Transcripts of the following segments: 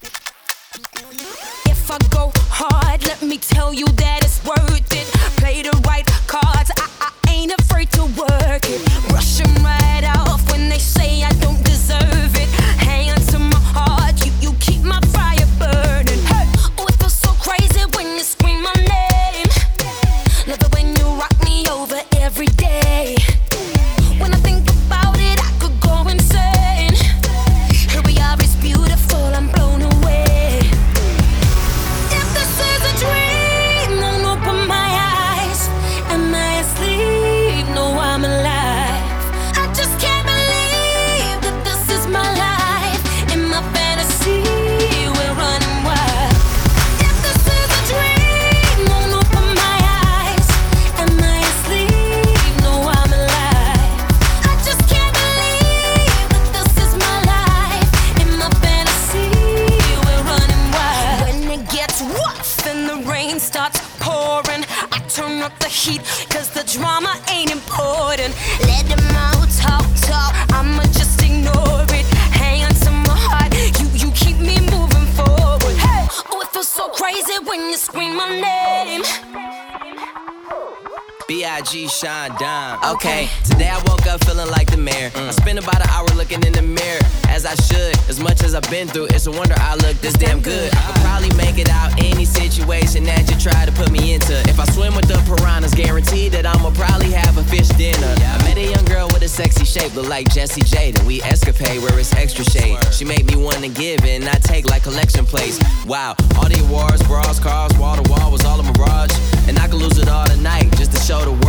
If I go hard, let me tell you that it's worth up the heat, cause the drama ain't important. Let them all talk, talk, I'ma just ignore it. Hang on to my heart, you, you keep me moving forward. Hey, oh, it feels so crazy when you scream my name. B.I.G. Sean Dime. Okay, today I woke up feeling like the mayor. I mm. spent about an hour looking in the mirror, as I should. As much as I've been through, it's a wonder I look this damn good. I could probably make it out any situation that you try to put me into. If I swim with the piranhas, guaranteed that I'ma probably have a fish dinner. I met a young girl with a sexy shape, look like Jessie J. Then we escapade where it's extra shade. She made me wanna give and I take like collection plates. Wow, all the awards, bras, cars, wall to wall was all a mirage. And I could lose it all tonight just to show the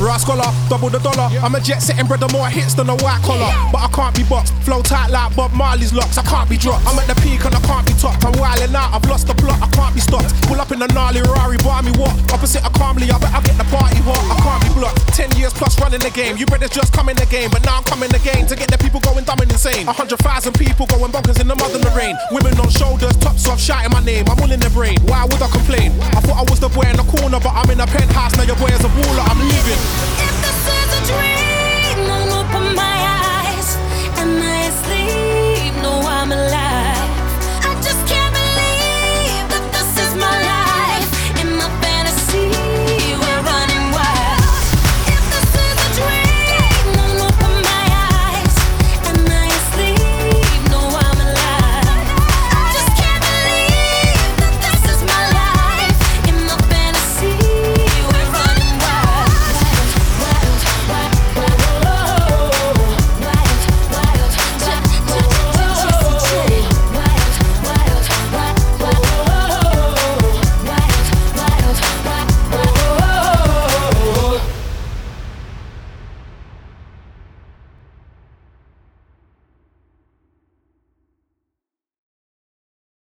Rascaller, double the dollar. I'm a jet setting brother, more hits than a white collar. But I can't be boxed. Flow tight like Bob Marley's locks. I can't be dropped. I'm at the peak and I can't be topped. I'm wilding out, I've lost the plot. I can't be stopped. Pull up in a gnarly Rari, buy me what? Opposite of calmly, I bet I get the party hot. I can't blocked. Ten years plus running the game. You brothers just come in the game, but now I'm coming again to get the people going dumb and insane. A hundred thousand people going bonkers in the mud and the rain. Women on shoulders, tops off, shouting my name. I'm all in the brain. Why would I complain? I thought I was the boy in the corner, but I'm in a penthouse. Now your boy is a baller. I'm living. If